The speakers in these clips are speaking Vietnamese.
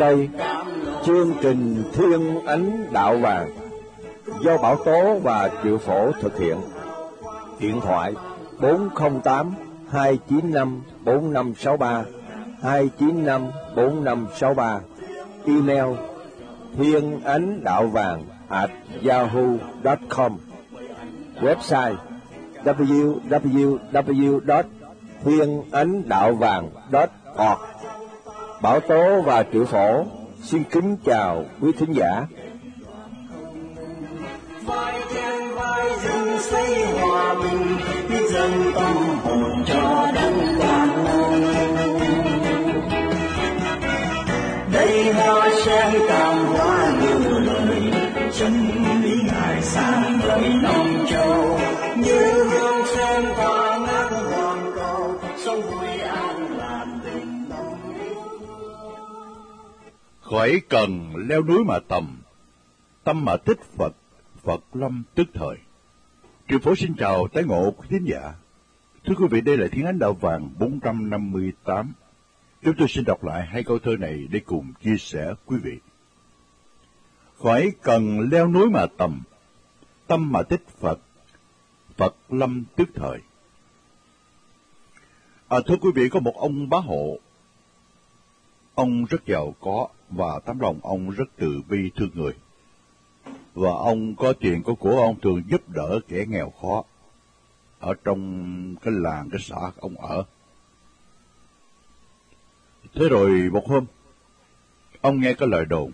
Đây, chương trình Thiên Ánh Đạo Vàng do Bảo Tố và Triệu Phổ thực hiện. Điện thoại 408 295 4563 295 4563 Email thiên ánh đạo vàng at yahoo.com Website www.thienanhdaovàng.org Bảo Tố và Triệu Phổ, xin kính chào quý thính giả. vai vai xây hòa bình tâm hồn cho đây hoa sen tàn hoa như lời, chân lý ngài sáng với non châu như hương sen tỏa khỏi cần leo núi mà tầm, tâm mà tích Phật, Phật lâm tức thời. Triệu phổ xin chào tái ngộ quý thính giả. Thưa quý vị, đây là Thiên Ánh Đạo Vàng 458. Chúng tôi xin đọc lại hai câu thơ này để cùng chia sẻ quý vị. Khỏi cần leo núi mà tầm, tâm mà tích Phật, Phật lâm tức thời. À, thưa quý vị, có một ông bá hộ Ông rất giàu có và tấm lòng ông rất từ bi thương người. Và ông có tiền có của ông thường giúp đỡ kẻ nghèo khó ở trong cái làng, cái xã ông ở. Thế rồi một hôm, ông nghe cái lời đồn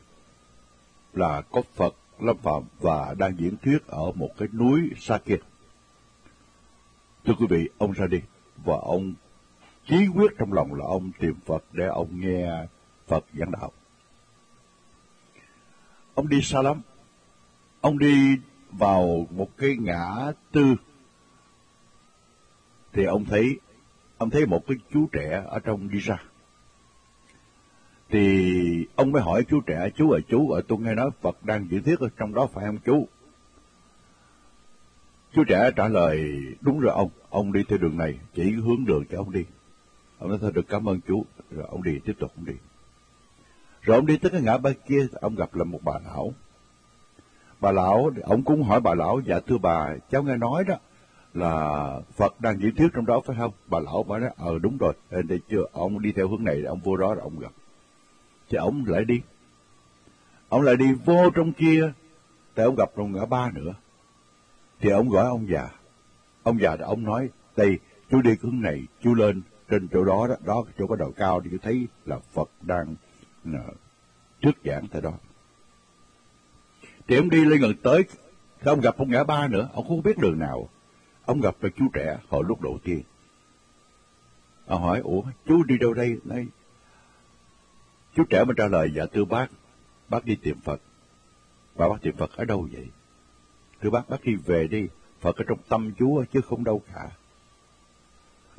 là có Phật lâm phạm và đang diễn thuyết ở một cái núi xa kia. Thưa quý vị, ông ra đi và ông chí quyết trong lòng là ông tìm Phật để ông nghe Phật giảng đạo. Ông đi xa lắm. Ông đi vào một cái ngã tư thì ông thấy ông thấy một cái chú trẻ ở trong đi ra. Thì ông mới hỏi chú trẻ, chú ơi chú, ở tôi nghe nói Phật đang diễn thuyết ở trong đó phải không chú? Chú trẻ trả lời, đúng rồi ông, ông đi theo đường này, chỉ hướng đường cho ông đi. Ông nói thôi được cảm ơn chú, rồi ông đi, tiếp tục ông đi. Rồi ông đi tới cái ngã ba kia, ông gặp là một bà lão. Bà lão, ông cũng hỏi bà lão, dạ thưa bà, cháu nghe nói đó, là Phật đang diễn thuyết trong đó phải không? Bà lão bà nói, ờ đúng rồi, để chưa, ông đi theo hướng này, ông vô đó rồi ông gặp. Thì ông lại đi. Ông lại đi vô trong kia, thì ông gặp trong ngã ba nữa. Thì ông gọi ông già. Ông già thì ông nói, đây, chú đi hướng này, chú lên trên chỗ đó, đó, đó chỗ có đầu cao thì chú thấy là Phật đang nợ trước giảng tại đó. Thì ông đi lên gần tới, thì ông gặp ông ngã ba nữa, ông không biết đường nào. Ông gặp được chú trẻ hồi lúc đầu tiên. Ông hỏi, ủa, chú đi đâu đây? Nói, chú trẻ mới trả lời, dạ thưa bác, bác đi tìm Phật. Và bác tìm Phật ở đâu vậy? Thưa bác, bác đi về đi, Phật ở trong tâm chú chứ không đâu cả.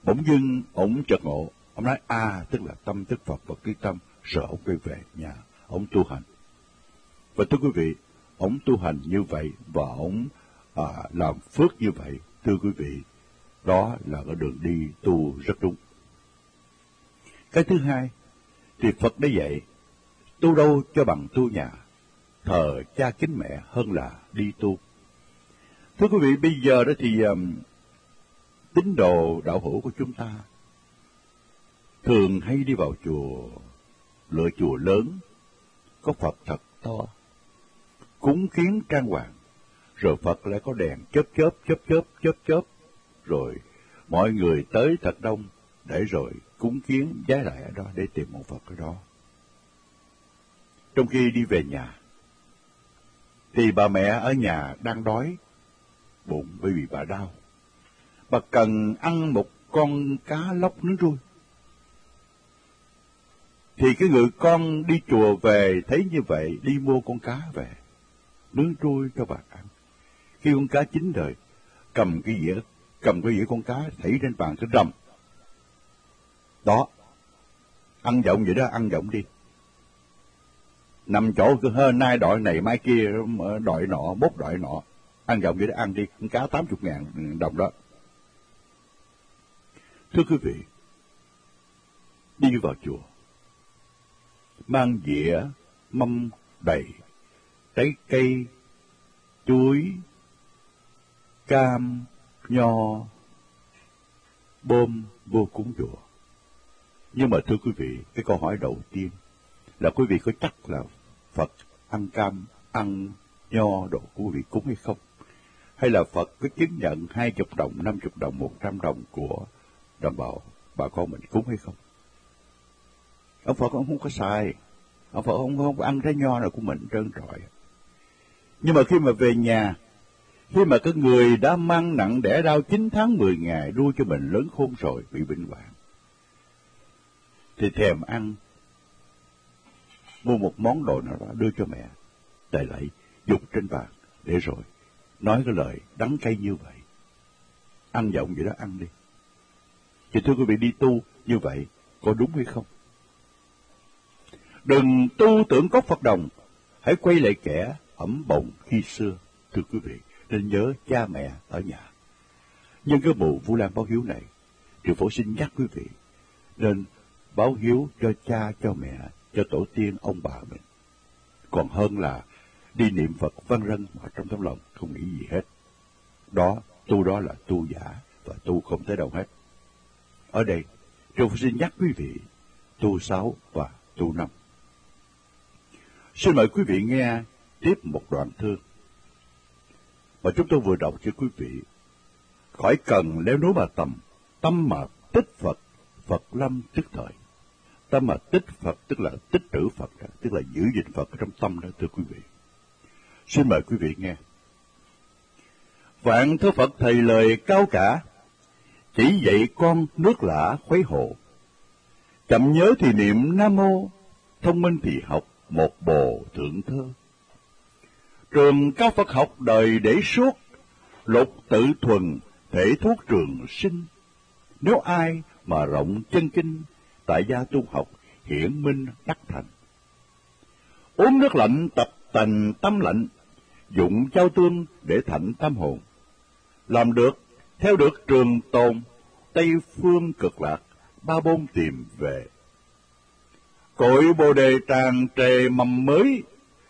Bỗng dưng, ổng chợt ngộ, ông nói, à, tức là tâm tức Phật phật ký tâm, rồi ông quay về nhà, ông tu hành. Và thưa quý vị, ông tu hành như vậy và ông à, làm phước như vậy, thưa quý vị, đó là cái đường đi tu rất đúng. Cái thứ hai, thì Phật đã dạy, tu đâu cho bằng tu nhà, thờ cha kính mẹ hơn là đi tu. Thưa quý vị, bây giờ đó thì um, tín đồ đạo hữu của chúng ta thường hay đi vào chùa, lựa chùa lớn, có Phật thật to, cúng kiến trang hoàng, rồi Phật lại có đèn chớp chớp chớp chớp chớp chớp, rồi mọi người tới thật đông để rồi cúng kiến giá lại ở đó để tìm một Phật ở đó. Trong khi đi về nhà, thì bà mẹ ở nhà đang đói bụng bởi vì bà đau. bà cần ăn một con cá lóc nướng rui. Thì cái người con đi chùa về thấy như vậy, đi mua con cá về, nướng trôi cho bà ăn. Khi con cá chín đời, cầm cái dĩa, cầm cái dĩa con cá thảy trên bàn cái rầm. Đó, ăn giọng vậy đó, ăn giọng đi. Nằm chỗ cứ hơ nay đội này mai kia, đội nọ, bốc đội nọ. Ăn giọng vậy đó, ăn đi, con cá tám chục ngàn đồng đó. Thưa quý vị, đi vào chùa, mang dĩa, mâm đầy, trái cây, chuối, cam, nho, bơm vô cúng chùa. Nhưng mà thưa quý vị, cái câu hỏi đầu tiên là quý vị có chắc là Phật ăn cam, ăn nho đồ của quý vị cúng hay không? Hay là Phật có chứng nhận hai chục đồng, năm chục đồng, một trăm đồng của đồng bào bà con mình cúng hay không? Ông Phật ông không có xài, ông Phật ông không có ăn trái nho nào của mình trơn trọi. Nhưng mà khi mà về nhà, khi mà cái người đã mang nặng đẻ đau 9 tháng 10 ngày nuôi cho mình lớn khôn rồi bị bệnh hoạn, thì thèm ăn, mua một món đồ nào đó đưa cho mẹ, để lại dục trên bàn, để rồi nói cái lời đắng cay như vậy. Ăn giọng vậy đó ăn đi. Thì thưa quý vị đi tu như vậy có đúng hay không? Đừng tu tưởng cốc Phật đồng, hãy quay lại kẻ ẩm bồng khi xưa, thưa quý vị, nên nhớ cha mẹ ở nhà. Nhưng cái bộ vũ Lan báo hiếu này, Triệu Phổ xin nhắc quý vị, nên báo hiếu cho cha, cho mẹ, cho tổ tiên ông bà mình. Còn hơn là đi niệm Phật văn rân mà trong tấm lòng, không nghĩ gì hết. Đó, tu đó là tu giả, và tu không tới đâu hết. Ở đây, Trung xin nhắc quý vị tu sáu và tu năm. Xin mời quý vị nghe tiếp một đoạn thơ mà chúng tôi vừa đọc cho quý vị. Khỏi cần leo núi mà tầm, tâm mà tích Phật, Phật lâm tức thời. Tâm mà tích Phật tức là tích trữ Phật, tức là giữ gìn Phật trong tâm đó thưa quý vị. Xin mời quý vị nghe. Vạn thưa Phật thầy lời cao cả, chỉ dạy con nước lã khuấy hộ. Chậm nhớ thì niệm Nam Mô, thông minh thì học một bồ thượng thơ. Trường cao Phật học đời để suốt, lục tự thuần, thể thuốc trường sinh. Nếu ai mà rộng chân kinh, tại gia tu học, hiển minh đắc thành. Uống nước lạnh tập tành tâm lạnh, dụng trao tương để thạnh tâm hồn. Làm được, theo được trường tồn, Tây phương cực lạc, ba bôn tìm về. Cội bồ đề tràn trề mầm mới,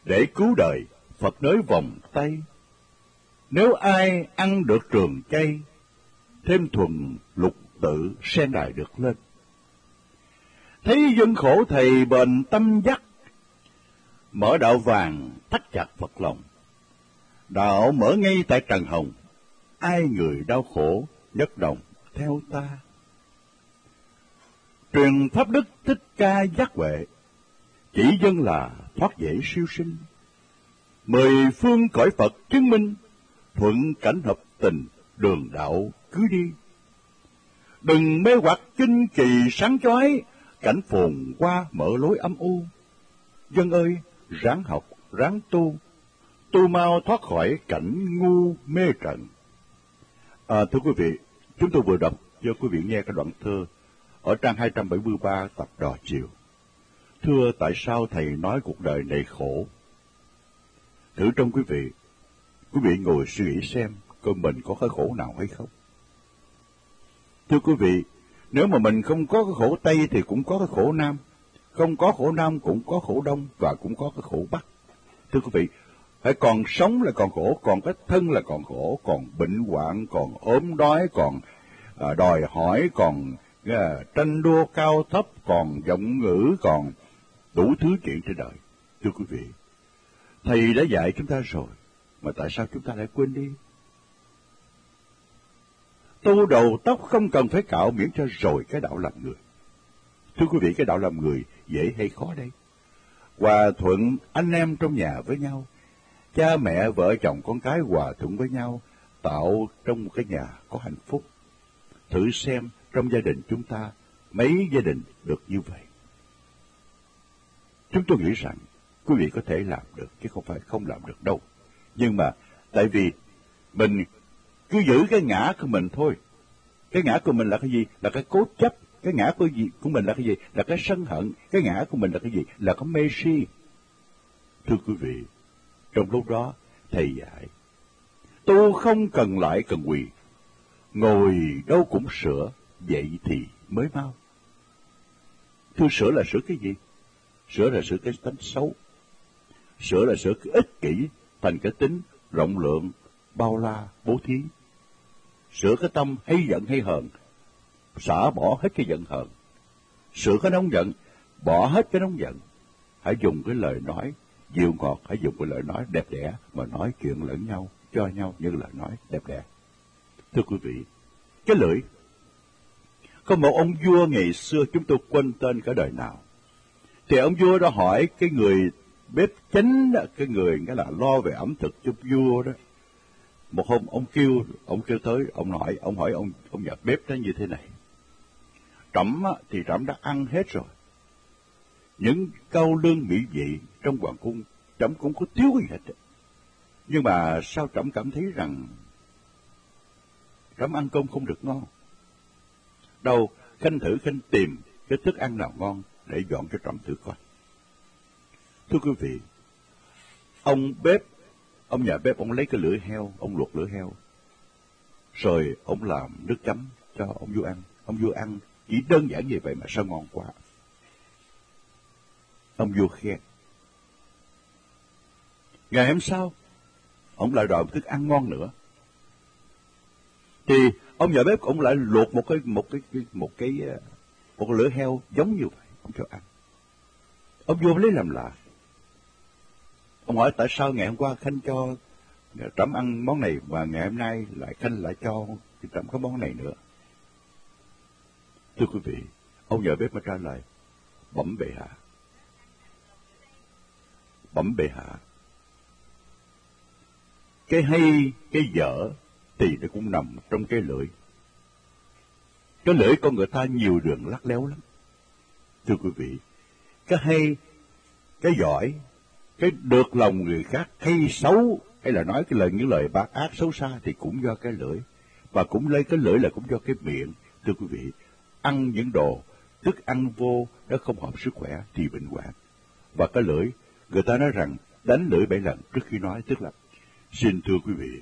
để cứu đời, Phật nới vòng tay. Nếu ai ăn được trường chay, thêm thuần lục tự sen đài được lên. Thấy dân khổ thầy bền tâm dắt, mở đạo vàng thắt chặt Phật lòng. Đạo mở ngay tại Trần Hồng, ai người đau khổ nhất đồng theo ta. Truyền pháp đức thích ca giác huệ, chỉ dân là thoát dễ siêu sinh. Mười phương cõi Phật chứng minh, thuận cảnh hợp tình, đường đạo cứ đi. Đừng mê hoặc kinh kỳ sáng chói, cảnh phồn qua mở lối âm u. Dân ơi, ráng học, ráng tu, tu mau thoát khỏi cảnh ngu mê trận. À, thưa quý vị, chúng tôi vừa đọc cho quý vị nghe cái đoạn thơ ở trang 273 tập Đò Chiều. Thưa tại sao thầy nói cuộc đời này khổ? Thử trong quý vị, quý vị ngồi suy nghĩ xem coi mình có cái khổ nào hay không. Thưa quý vị, nếu mà mình không có cái khổ Tây thì cũng có cái khổ Nam. Không có khổ Nam cũng có khổ Đông và cũng có cái khổ Bắc. Thưa quý vị, phải còn sống là còn khổ, còn cái thân là còn khổ, còn bệnh hoạn, còn ốm đói, còn à, đòi hỏi, còn à, tranh đua cao thấp, còn giọng ngữ, còn đủ thứ chuyện trên đời. Thưa quý vị, Thầy đã dạy chúng ta rồi, mà tại sao chúng ta lại quên đi? Tu đầu tóc không cần phải cạo miễn cho rồi cái đạo làm người. Thưa quý vị, cái đạo làm người dễ hay khó đây? Hòa thuận anh em trong nhà với nhau, cha mẹ vợ chồng con cái hòa thuận với nhau, tạo trong một cái nhà có hạnh phúc. thử xem trong gia đình chúng ta mấy gia đình được như vậy. Chúng tôi nghĩ rằng quý vị có thể làm được chứ không phải không làm được đâu. Nhưng mà tại vì mình cứ giữ cái ngã của mình thôi. Cái ngã của mình là cái gì? Là cái cố chấp. Cái ngã của gì của mình là cái gì? Là cái sân hận. Cái ngã của mình là cái gì? Là cái mê si. Thưa quý vị, trong lúc đó thầy dạy, tu không cần lại cần quỳ, ngồi đâu cũng sửa, vậy thì mới mau. Thưa sửa là sửa cái gì? Sửa là sửa cái tính xấu. Sửa là sửa cái ích kỷ thành cái tính rộng lượng, bao la, bố thí. Sửa cái tâm hay giận hay hờn, xả bỏ hết cái giận hờn. Sửa cái nóng giận, bỏ hết cái nóng giận. Hãy dùng cái lời nói dịu ngọt, hãy dùng cái lời nói đẹp đẽ mà nói chuyện lẫn nhau, cho nhau những lời nói đẹp đẽ. Thưa quý vị, cái lưỡi có một ông vua ngày xưa chúng tôi quên tên cả đời nào. Thì ông vua đó hỏi cái người bếp chính đó, cái người nghĩa là lo về ẩm thực cho vua đó. Một hôm ông kêu, ông kêu tới, ông hỏi, ông hỏi ông ông nhà bếp đó như thế này. Trẫm thì trẫm đã ăn hết rồi. Những câu lương mỹ vị trong hoàng cung, trẫm cũng có thiếu gì hết. Nhưng mà sao trẫm cảm thấy rằng trẫm ăn cơm không được ngon? Đâu, khanh thử khanh tìm cái thức ăn nào ngon để dọn cho trẫm thử coi. Thưa quý vị, ông bếp, ông nhà bếp ông lấy cái lưỡi heo, ông luộc lưỡi heo, rồi ông làm nước chấm cho ông vua ăn. Ông vua ăn chỉ đơn giản như vậy mà sao ngon quá. Ông vua khen. Ngày hôm sau, ông lại đòi một thức ăn ngon nữa. Thì ông nhà bếp ông lại luộc một cái một cái, cái một cái ờ, một cái heo giống như vậy, ông cho ăn. Ông vô lấy làm lạ. Ông hỏi tại sao ngày hôm qua Khanh cho ờ, Trẫm ăn món này và ngày hôm nay lại Khanh lại cho Trẫm có món này nữa. Thưa quý vị, ông nhà bếp mới trả lời, bẩm bệ hạ. Bẩm bệ hạ. Cái hay, cái dở thì nó cũng nằm trong cái lưỡi. Cái lưỡi con người ta nhiều đường lắc léo lắm. Thưa quý vị, cái hay, cái giỏi, cái được lòng người khác hay xấu hay là nói cái lời những lời bác ác xấu xa thì cũng do cái lưỡi và cũng lấy cái lưỡi là cũng do cái miệng thưa quý vị ăn những đồ thức ăn vô nó không hợp sức khỏe thì bệnh hoạn và cái lưỡi người ta nói rằng đánh lưỡi bảy lần trước khi nói tức là xin thưa quý vị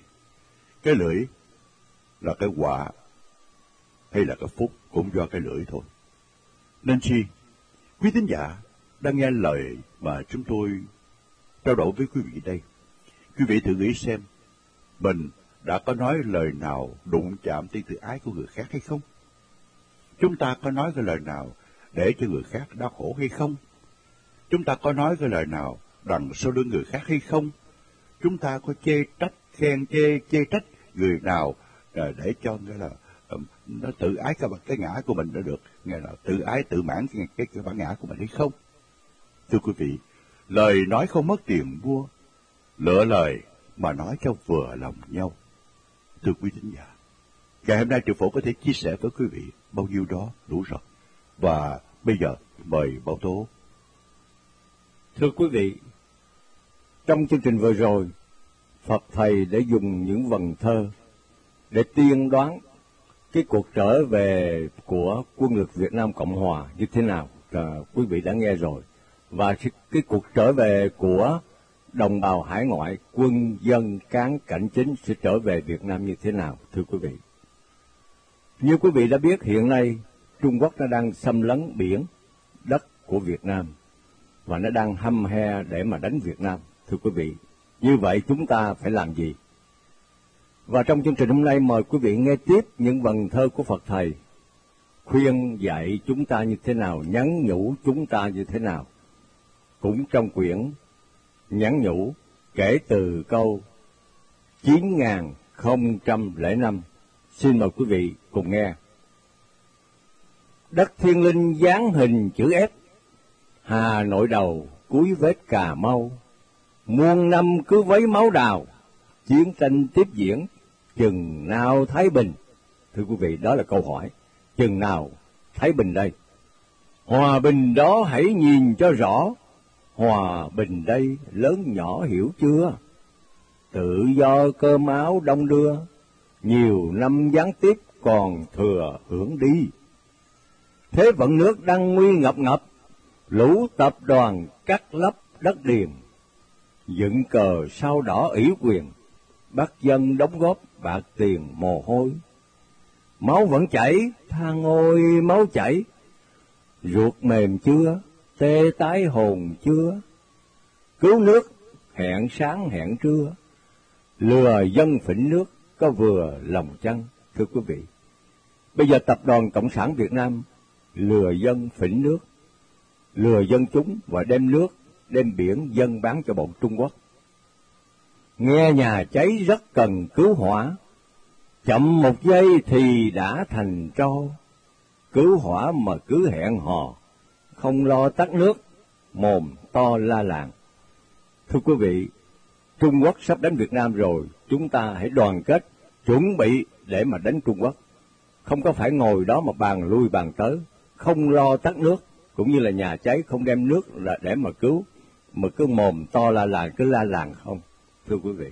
cái lưỡi là cái quả hay là cái phúc cũng do cái lưỡi thôi nên chi quý tín giả đang nghe lời mà chúng tôi trao đổi với quý vị đây. Quý vị thử nghĩ xem, mình đã có nói lời nào đụng chạm tới tự ái của người khác hay không? Chúng ta có nói cái lời nào để cho người khác đau khổ hay không? Chúng ta có nói cái lời nào đằng sau lưng người khác hay không? Chúng ta có chê trách, khen chê, chê trách người nào ờ, để cho nghĩa là ờ, nó tự ái cái, cái ngã của mình đã được, nghe là tự ái tự mãn cái, cái, cái bản ngã của mình hay không? Thưa quý vị, lời nói không mất tiền mua, lựa lời mà nói cho vừa lòng nhau. Thưa quý thính giả, ngày hôm nay triệu phổ có thể chia sẻ với quý vị bao nhiêu đó đủ rồi. Và bây giờ mời Bảo Tố. Thưa quý vị, trong chương trình vừa rồi, Phật Thầy đã dùng những vần thơ để tiên đoán cái cuộc trở về của quân lực Việt Nam Cộng Hòa như thế nào. À, quý vị đã nghe rồi và cái cuộc trở về của đồng bào hải ngoại, quân dân cán cảnh chính sẽ trở về Việt Nam như thế nào, thưa quý vị. Như quý vị đã biết, hiện nay Trung Quốc nó đang xâm lấn biển, đất của Việt Nam, và nó đang hăm he để mà đánh Việt Nam, thưa quý vị. Như vậy chúng ta phải làm gì? Và trong chương trình hôm nay mời quý vị nghe tiếp những vần thơ của Phật Thầy, khuyên dạy chúng ta như thế nào, nhắn nhủ chúng ta như thế nào cũng trong quyển nhắn nhủ kể từ câu 9005. Xin mời quý vị cùng nghe. Đất thiên linh dáng hình chữ S, Hà Nội đầu cuối vết Cà Mau, muôn năm cứ vấy máu đào, chiến tranh tiếp diễn, chừng nào Thái Bình, Thưa quý vị, đó là câu hỏi. Chừng nào Thái Bình đây? Hòa bình đó hãy nhìn cho rõ. Hòa bình đây lớn nhỏ hiểu chưa? Tự do cơm áo đông đưa, nhiều năm gián tiếp còn thừa hưởng đi. Thế vận nước đang nguy ngập ngập, lũ tập đoàn cắt lấp đất điền, dựng cờ sao đỏ ủy quyền, bắt dân đóng góp bạc tiền mồ hôi. Máu vẫn chảy, than ôi máu chảy, ruột mềm chưa, tê tái hồn chưa. Cứu nước, hẹn sáng hẹn trưa, lừa dân phỉnh nước có vừa lòng chăng, thưa quý vị. Bây giờ tập đoàn Cộng sản Việt Nam lừa dân phỉnh nước, lừa dân chúng và đem nước, đem biển dân bán cho bọn Trung Quốc. Nghe nhà cháy rất cần cứu hỏa, chậm một giây thì đã thành tro. Cứu hỏa mà cứ hẹn hò, không lo tắt nước, mồm to la làng. Thưa quý vị, Trung Quốc sắp đánh Việt Nam rồi, chúng ta hãy đoàn kết, chuẩn bị để mà đánh Trung Quốc. Không có phải ngồi đó mà bàn lui bàn tới, không lo tắt nước, cũng như là nhà cháy không đem nước là để mà cứu, mà cứ mồm to la làng, cứ la làng không. Thưa quý vị,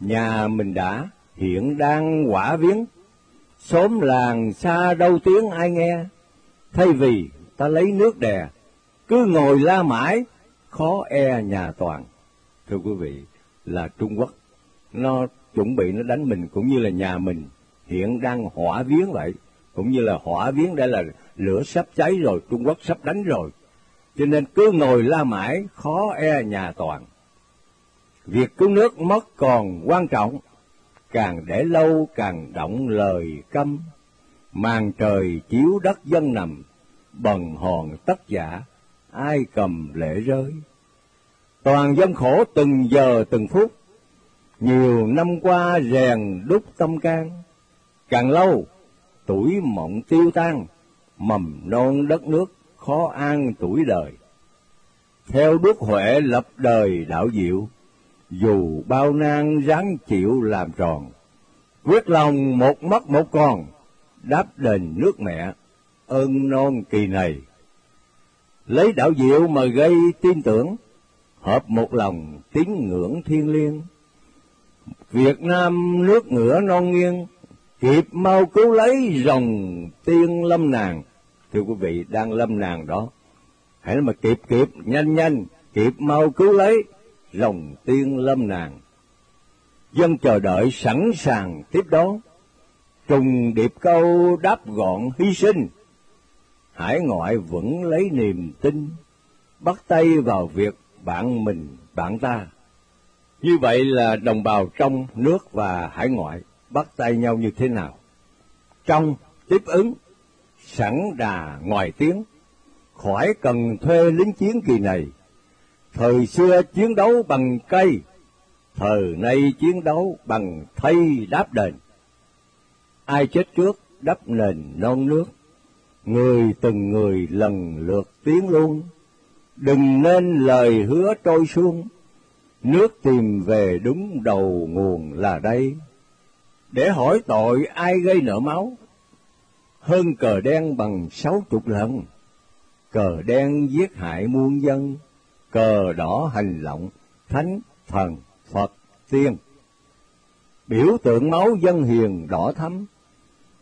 nhà mình đã hiện đang quả viếng, xóm làng xa đâu tiếng ai nghe, thay vì ta lấy nước đè, cứ ngồi la mãi, khó e nhà toàn. Thưa quý vị, là Trung Quốc, nó chuẩn bị nó đánh mình cũng như là nhà mình hiện đang hỏa viếng vậy, cũng như là hỏa viếng đây là lửa sắp cháy rồi, Trung Quốc sắp đánh rồi. Cho nên cứ ngồi la mãi, khó e nhà toàn. Việc cứu nước mất còn quan trọng, càng để lâu càng động lời câm. Màn trời chiếu đất dân nằm, bần hòn tất giả, ai cầm lễ rơi. Toàn dân khổ từng giờ từng phút, nhiều năm qua rèn đúc tâm can, càng lâu tuổi mộng tiêu tan, mầm non đất nước khó an tuổi đời. Theo Đức Huệ lập đời đạo diệu, dù bao nan ráng chịu làm tròn, quyết lòng một mất một con, đáp đền nước mẹ, ơn non kỳ này. Lấy đạo diệu mà gây tin tưởng, hợp một lòng tín ngưỡng thiên liêng. Việt Nam nước ngửa non nghiêng, kịp mau cứu lấy dòng tiên lâm nàng. Thưa quý vị, đang lâm nàng đó. Hãy mà kịp kịp, nhanh nhanh, kịp mau cứu lấy lòng tiên lâm nàng. Dân chờ đợi sẵn sàng tiếp đón, trùng điệp câu đáp gọn hy sinh. Hải ngoại vẫn lấy niềm tin, bắt tay vào việc bạn mình, bạn ta. Như vậy là đồng bào trong nước và hải ngoại bắt tay nhau như thế nào? Trong tiếp ứng, sẵn đà ngoài tiếng, khỏi cần thuê lính chiến kỳ này. Thời xưa chiến đấu bằng cây, thời nay chiến đấu bằng thay đáp đền. Ai chết trước đắp nền non nước, người từng người lần lượt tiến luôn đừng nên lời hứa trôi xuống, nước tìm về đúng đầu nguồn là đây. Để hỏi tội ai gây nợ máu, hơn cờ đen bằng sáu chục lần. Cờ đen giết hại muôn dân, cờ đỏ hành lộng thánh, thần, Phật, tiên. Biểu tượng máu dân hiền đỏ thắm,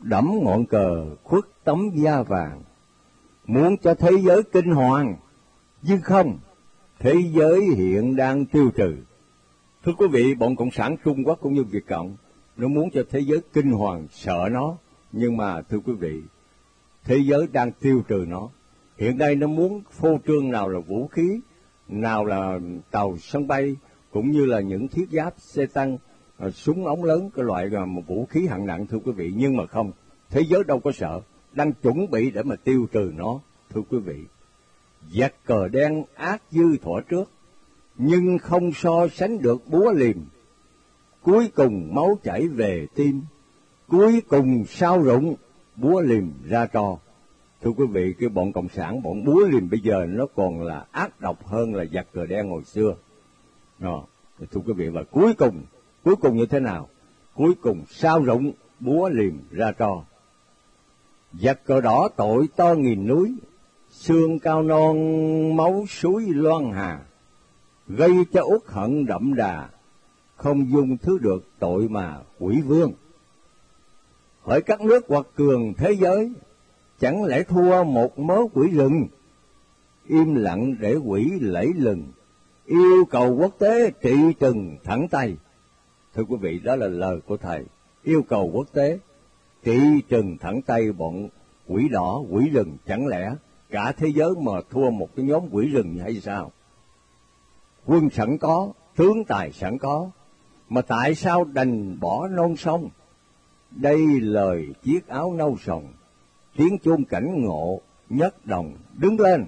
đẫm ngọn cờ khuất tấm da vàng, muốn cho thế giới kinh hoàng nhưng không, thế giới hiện đang tiêu trừ. Thưa quý vị, bọn Cộng sản Trung Quốc cũng như Việt Cộng, nó muốn cho thế giới kinh hoàng sợ nó, nhưng mà thưa quý vị, thế giới đang tiêu trừ nó. Hiện nay nó muốn phô trương nào là vũ khí, nào là tàu sân bay, cũng như là những thiết giáp, xe tăng, à, súng ống lớn, cái loại là một vũ khí hạng nặng thưa quý vị, nhưng mà không, thế giới đâu có sợ, đang chuẩn bị để mà tiêu trừ nó, thưa quý vị giặc cờ đen ác dư thỏa trước, nhưng không so sánh được búa liềm. Cuối cùng máu chảy về tim, cuối cùng sao rụng, búa liềm ra trò. Thưa quý vị, cái bọn Cộng sản, bọn búa liềm bây giờ nó còn là ác độc hơn là giặc cờ đen hồi xưa. Rồi, Thưa quý vị, và cuối cùng, cuối cùng như thế nào? Cuối cùng sao rụng, búa liềm ra trò. Giặc cờ đỏ tội to nghìn núi, xương cao non máu suối loan hà, gây cho uất hận đậm đà, không dung thứ được tội mà quỷ vương hỡi các nước hoặc cường thế giới, chẳng lẽ thua một mớ quỷ rừng, im lặng để quỷ lẫy lừng, yêu cầu quốc tế trị trừng thẳng tay. Thưa quý vị, đó là lời của Thầy, yêu cầu quốc tế trị trừng thẳng tay bọn quỷ đỏ, quỷ rừng, chẳng lẽ cả thế giới mà thua một cái nhóm quỷ rừng hay sao? Quân sẵn có, tướng tài sẵn có, mà tại sao đành bỏ non sông? Đây lời chiếc áo nâu sòng, tiếng chuông cảnh ngộ, nhất đồng đứng lên.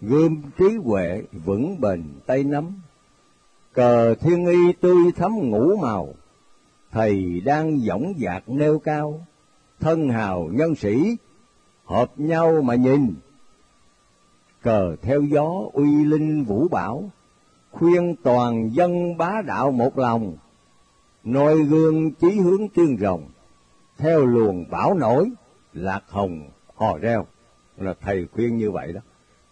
Gươm trí huệ vững bền tay nắm, cờ thiên y tươi thắm ngũ màu, thầy đang dõng dạc nêu cao, thân hào nhân sĩ, hợp nhau mà nhìn. Cờ theo gió uy linh vũ bảo, khuyên toàn dân bá đạo một lòng, noi gương chí hướng tiên rồng, theo luồng bão nổi, lạc hồng hò reo. Là thầy khuyên như vậy đó.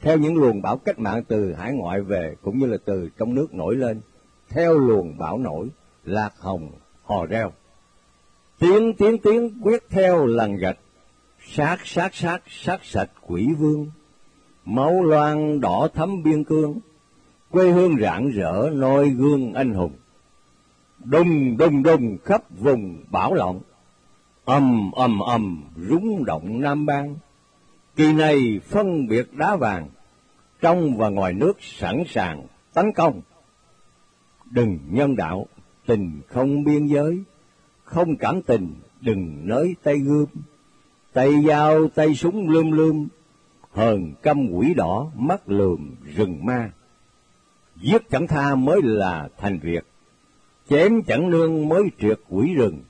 Theo những luồng bão cách mạng từ hải ngoại về cũng như là từ trong nước nổi lên, theo luồng bão nổi, lạc hồng hò reo. Tiếng tiếng tiếng quyết theo lằn gạch, sát sát sát sát sạch quỷ vương, máu loan đỏ thấm biên cương, quê hương rạng rỡ noi gương anh hùng. Đùng đùng đùng khắp vùng bão lộng, ầm ầm ầm rúng động Nam Bang. Kỳ này phân biệt đá vàng, trong và ngoài nước sẵn sàng tấn công. Đừng nhân đạo, tình không biên giới, không cảm tình, đừng nới tay gươm. Tay dao, tay súng lươm lươm, hờn căm quỷ đỏ, mắt lườm rừng ma. Giết chẳng tha mới là thành việc, chém chẳng nương mới triệt quỷ rừng.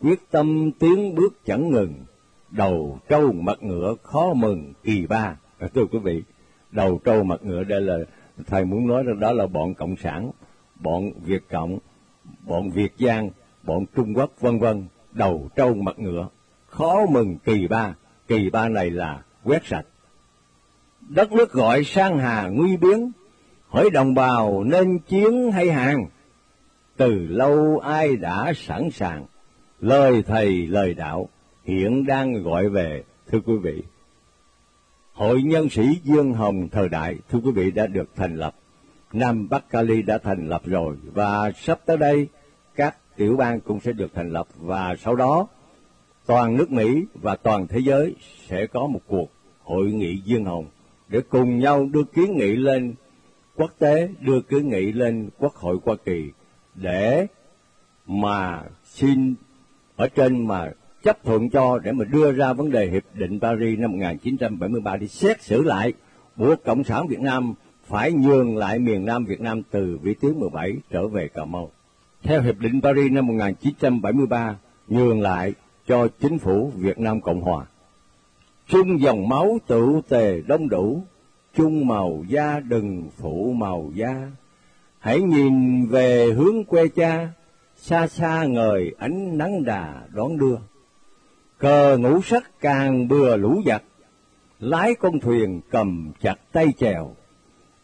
Quyết tâm tiến bước chẳng ngừng, đầu trâu mặt ngựa khó mừng kỳ ba. À, thưa quý vị, đầu trâu mặt ngựa đây là thầy muốn nói rằng đó là bọn cộng sản, bọn Việt cộng, bọn Việt Giang, bọn Trung Quốc vân vân, đầu trâu mặt ngựa, khó mừng kỳ ba, kỳ ba này là quét sạch. Đất nước gọi sang hà nguy biến, hỏi đồng bào nên chiến hay hàng? Từ lâu ai đã sẵn sàng, lời thầy lời đạo hiện đang gọi về, thưa quý vị. Hội nhân sĩ Dương Hồng thời đại, thưa quý vị đã được thành lập. Nam Bắc Cali đã thành lập rồi và sắp tới đây các tiểu bang cũng sẽ được thành lập và sau đó toàn nước Mỹ và toàn thế giới sẽ có một cuộc hội nghị Dương Hồng để cùng nhau đưa kiến nghị lên quốc tế, đưa kiến nghị lên Quốc hội Hoa Kỳ để mà xin ở trên mà chấp thuận cho để mà đưa ra vấn đề hiệp định Paris năm 1973 đi xét xử lại buộc cộng sản Việt Nam phải nhường lại miền Nam Việt Nam từ vị tuyến 17 trở về Cà Mau. Theo hiệp định Paris năm 1973 nhường lại cho chính phủ Việt Nam Cộng hòa. Chung dòng máu tự tề đông đủ, chung màu da đừng phụ màu da. Hãy nhìn về hướng quê cha, xa xa ngời ánh nắng đà đón đưa. Cờ ngũ sắc càng bừa lũ giặc, lái con thuyền cầm chặt tay chèo,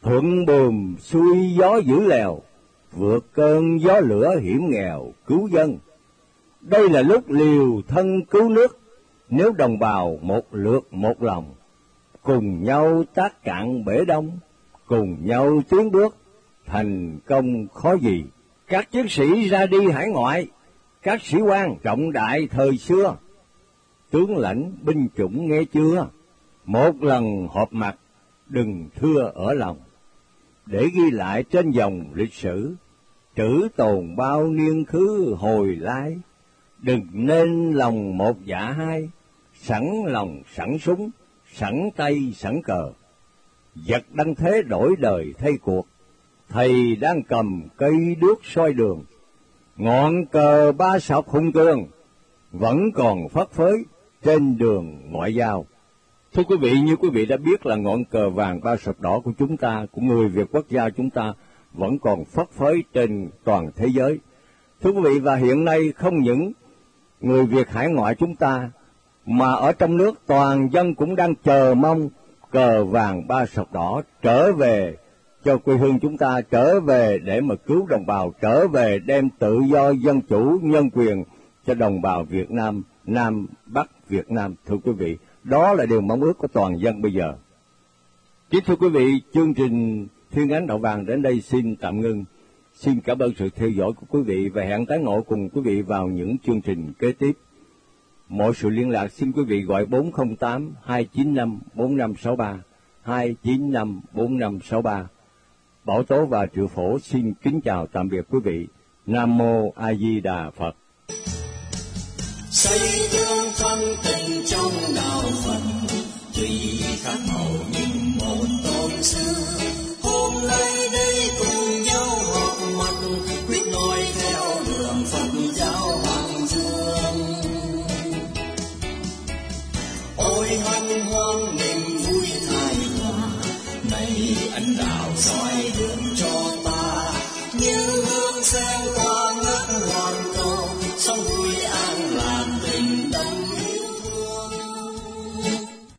thuận buồm xuôi gió dữ lèo, vượt cơn gió lửa hiểm nghèo cứu dân. Đây là lúc liều thân cứu nước, nếu đồng bào một lượt một lòng, cùng nhau tác cạn bể đông, cùng nhau tiến bước, thành công khó gì. Các chiến sĩ ra đi hải ngoại, các sĩ quan trọng đại thời xưa, tướng lãnh binh chủng nghe chưa? Một lần họp mặt, đừng thưa ở lòng, để ghi lại trên dòng lịch sử, trữ tồn bao niên khứ hồi lai, đừng nên lòng một giả hai, sẵn lòng sẵn súng, sẵn tay sẵn cờ. Giật đăng thế đổi đời thay cuộc, thầy đang cầm cây đuốc soi đường, ngọn cờ ba sọc hung cương, vẫn còn phất phới trên đường ngoại giao. Thưa quý vị, như quý vị đã biết là ngọn cờ vàng ba sọc đỏ của chúng ta, của người Việt quốc gia chúng ta, vẫn còn phất phới trên toàn thế giới. Thưa quý vị, và hiện nay không những người Việt hải ngoại chúng ta, mà ở trong nước toàn dân cũng đang chờ mong cờ vàng ba sọc đỏ trở về cho quê hương chúng ta trở về để mà cứu đồng bào, trở về đem tự do dân chủ, nhân quyền cho đồng bào Việt Nam Nam Bắc Việt Nam, thưa quý vị. Đó là điều mong ước của toàn dân bây giờ. Kính thưa quý vị, chương trình thiên ánh đậu vàng đến đây xin tạm ngưng. Xin cảm ơn sự theo dõi của quý vị và hẹn tái ngộ cùng quý vị vào những chương trình kế tiếp. Mọi sự liên lạc xin quý vị gọi 408 295 4563 295 4563 Bảo Tố và Triệu Phổ xin kính chào tạm biệt quý vị. Nam Mô A Di Đà Phật. xây